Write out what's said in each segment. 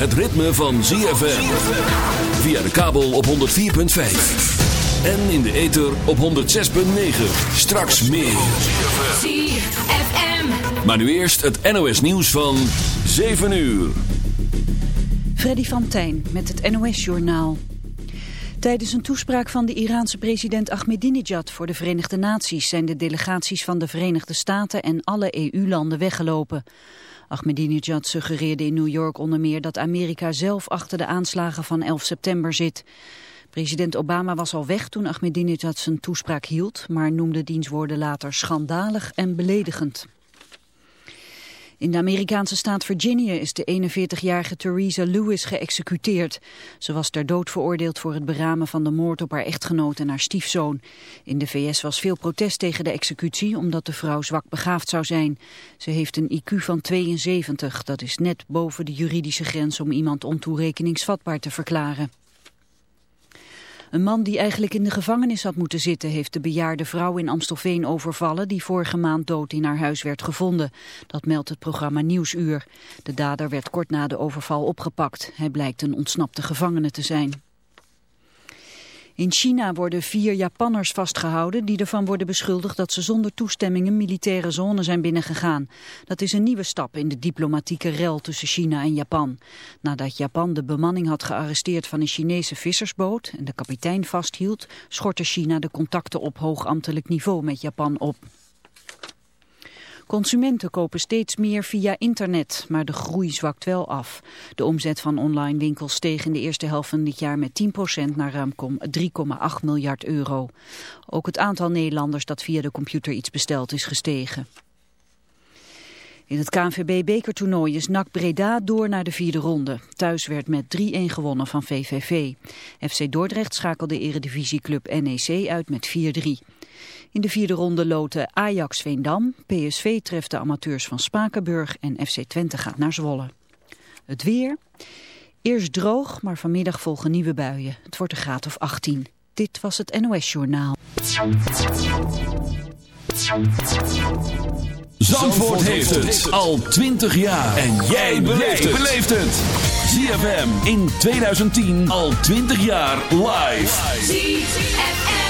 het ritme van ZFM. Via de kabel op 104.5. En in de ether op 106.9. Straks meer. ZFM. Maar nu eerst het NOS nieuws van 7 uur. Freddy van Tijn met het NOS-journaal. Tijdens een toespraak van de Iraanse president Ahmadinejad voor de Verenigde Naties zijn de delegaties van de Verenigde Staten en alle EU-landen weggelopen. Ahmadinejad suggereerde in New York onder meer dat Amerika zelf achter de aanslagen van 11 september zit. President Obama was al weg toen Ahmadinejad zijn toespraak hield, maar noemde diens woorden later schandalig en beledigend. In de Amerikaanse staat Virginia is de 41-jarige Theresa Lewis geëxecuteerd. Ze was ter dood veroordeeld voor het beramen van de moord op haar echtgenoot en haar stiefzoon. In de VS was veel protest tegen de executie omdat de vrouw zwak begaafd zou zijn. Ze heeft een IQ van 72, dat is net boven de juridische grens om iemand ontoerekeningsvatbaar te verklaren. Een man die eigenlijk in de gevangenis had moeten zitten... heeft de bejaarde vrouw in Amstelveen overvallen... die vorige maand dood in haar huis werd gevonden. Dat meldt het programma Nieuwsuur. De dader werd kort na de overval opgepakt. Hij blijkt een ontsnapte gevangene te zijn. In China worden vier Japanners vastgehouden die ervan worden beschuldigd dat ze zonder toestemming een militaire zone zijn binnengegaan. Dat is een nieuwe stap in de diplomatieke rel tussen China en Japan. Nadat Japan de bemanning had gearresteerd van een Chinese vissersboot en de kapitein vasthield, schortte China de contacten op hoogambtelijk niveau met Japan op. Consumenten kopen steeds meer via internet, maar de groei zwakt wel af. De omzet van online winkels steeg in de eerste helft van dit jaar met 10% naar ruim 3,8 miljard euro. Ook het aantal Nederlanders dat via de computer iets bestelt is gestegen. In het KNVB-bekertoernooi is NAC Breda door naar de vierde ronde. Thuis werd met 3-1 gewonnen van VVV. FC Dordrecht schakelde eredivisieclub NEC uit met 4-3. In de vierde ronde loten Ajax Veendam, PSV treft de amateurs van Spakenburg en FC Twente gaat naar Zwolle. Het weer. Eerst droog, maar vanmiddag volgen nieuwe buien. Het wordt een graad of 18. Dit was het NOS Journaal. Zandvoort heeft het al 20 jaar. En jij beleeft het. ZFM in 2010 al 20 jaar live. ZFM.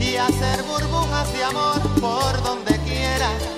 y hacer burbujas de amor por donde quiera.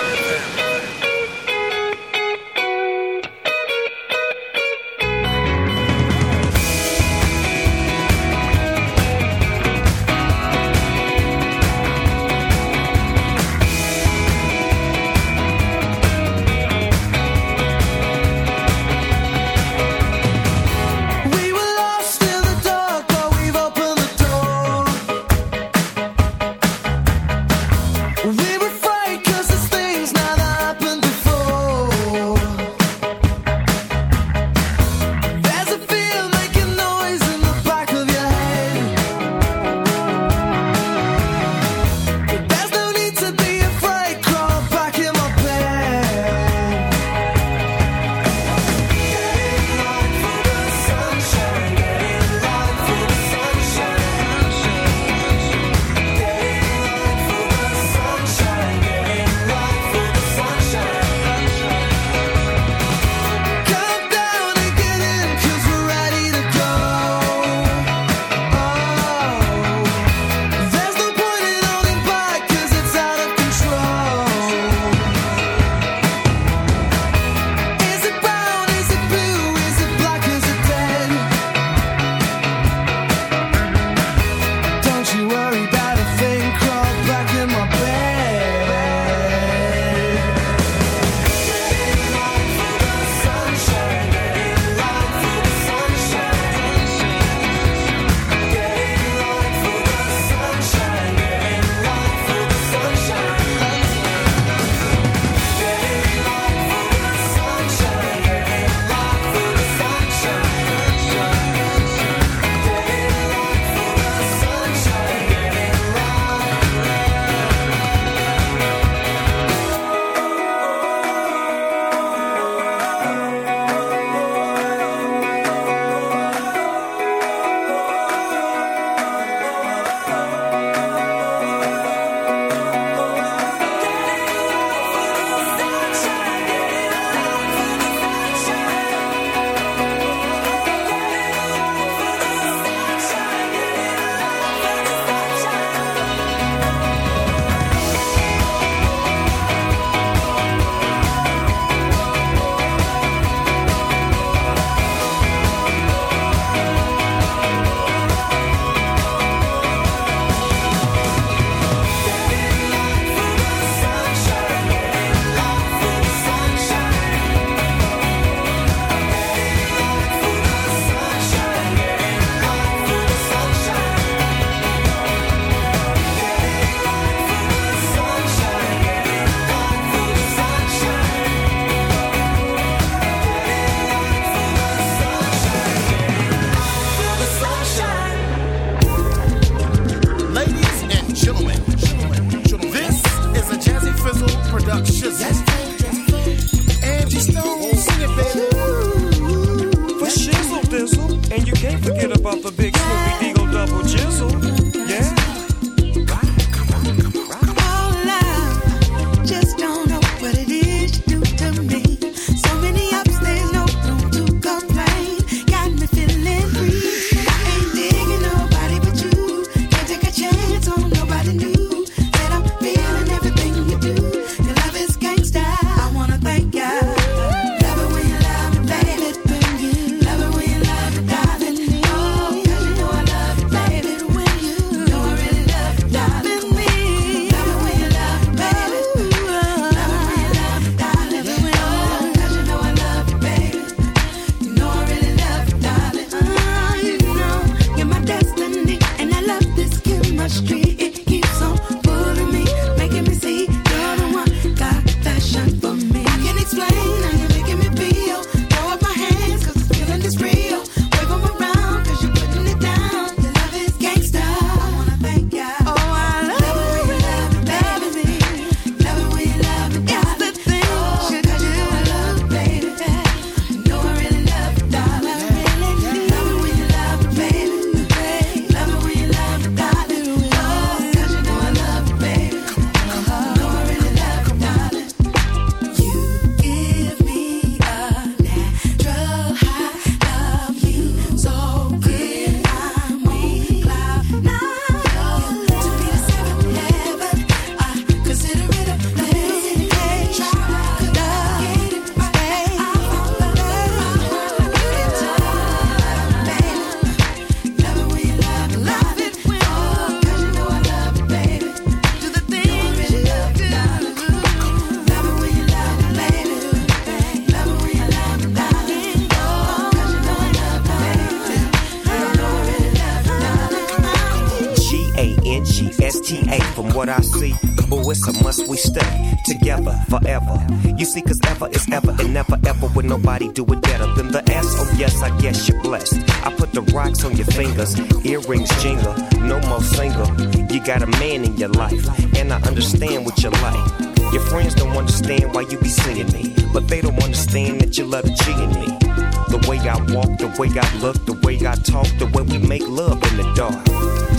So must we stay together forever? You see, cause ever is ever and never ever would nobody do it better than the S. Oh, yes, I guess you're blessed. I put the rocks on your fingers, earrings jingle, no more single. You got a man in your life, and I understand what you like. Your friends don't understand why you be singing me, but they don't understand that you love cheating me. The way I walk, the way I look, the way I talk, the way we make love in the dark.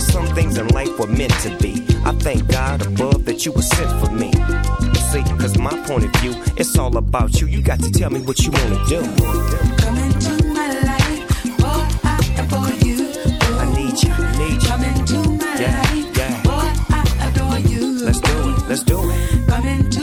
Some things in life were meant to be. I thank God above that you were sent for me. See, cause my point of view, it's all about you. You got to tell me what you wanna do. Come into my life, what I adore you. I need you, I need you. Come into my life, yeah. I adore you. Let's do it, let's do it. Come into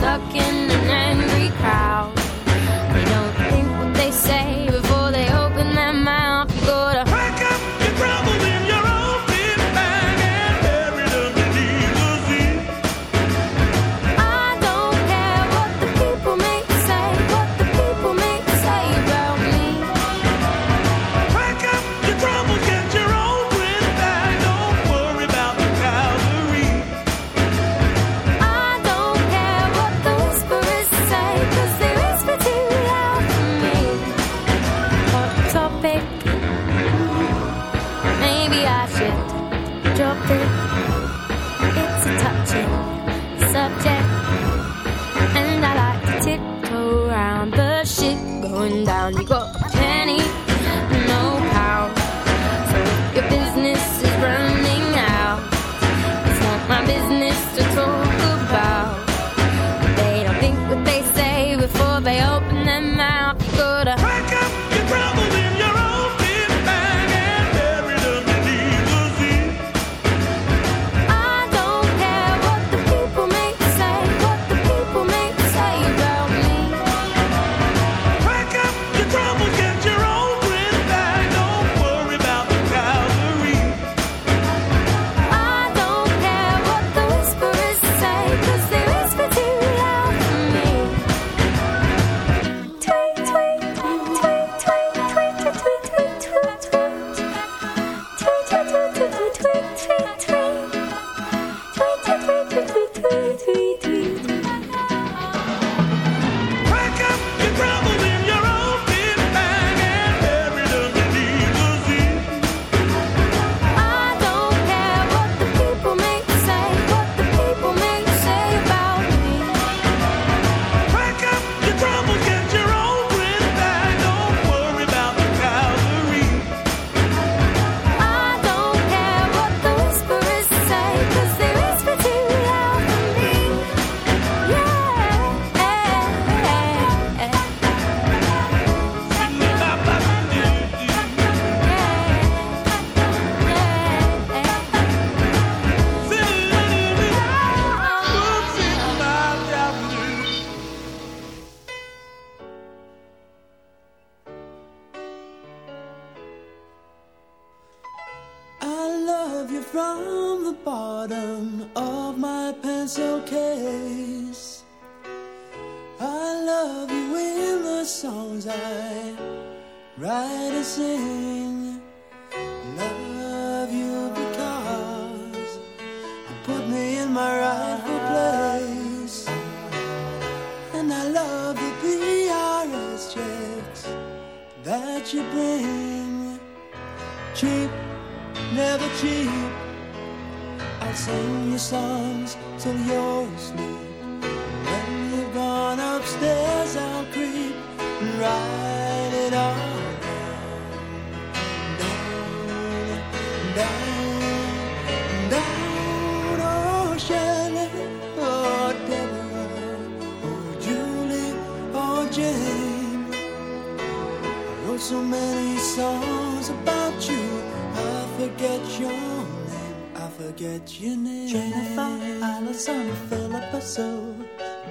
stuck in the end.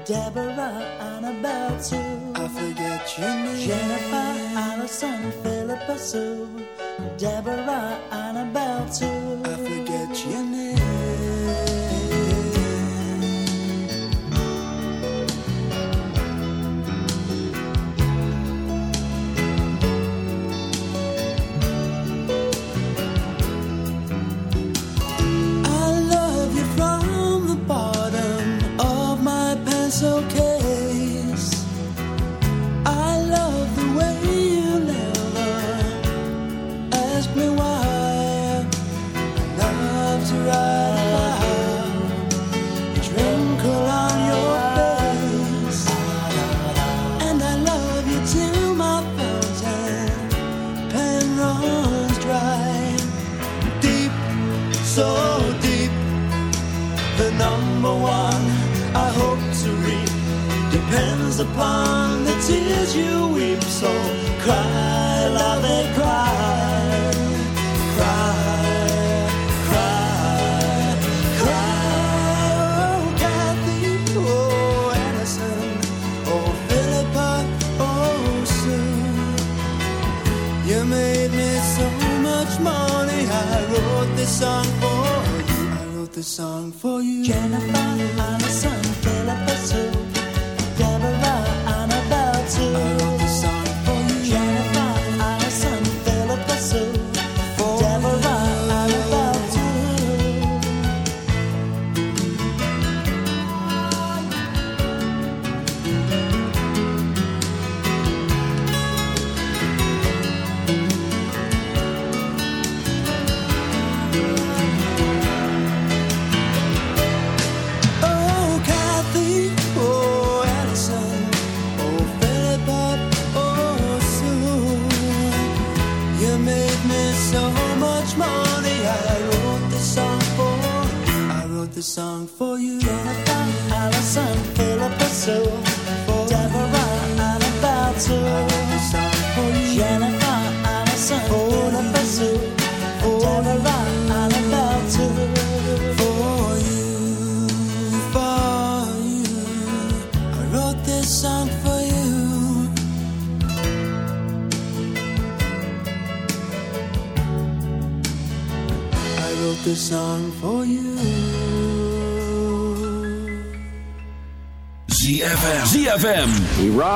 Deborah, Annabelle to. I forget your name. Jennifer, Allison, Philippa Sue. Deborah, Annabelle forget. upon the tears you weep. So cry, love, and cry, cry, cry, cry. Oh, Kathy, oh, Anderson, oh, Philippa, oh, Sue. You made me so much money. I wrote this song for you. I wrote this song for you, Jennifer Allison.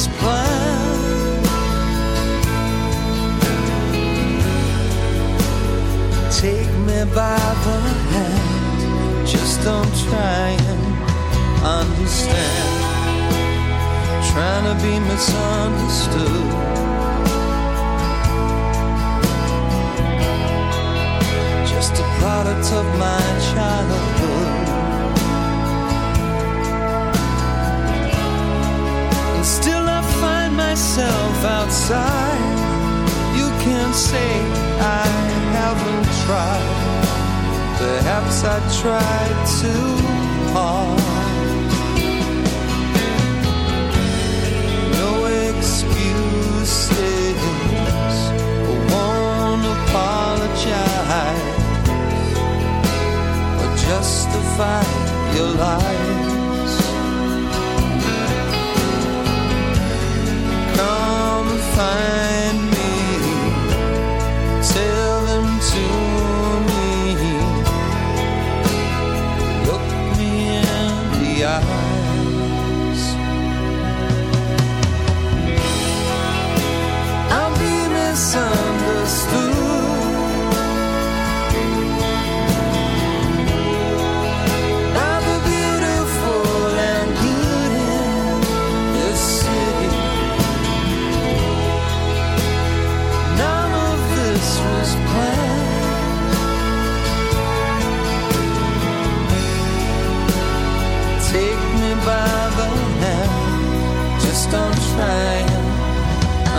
It was planned. Take me by the hand, just don't try and understand. Trying to be misunderstood. Just a product of my childhood. And still myself outside. You can't say I haven't tried. Perhaps I tried too hard. No excuses. I won't apologize or justify your lies. Don't try and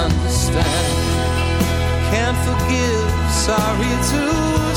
understand. Can't forgive, sorry to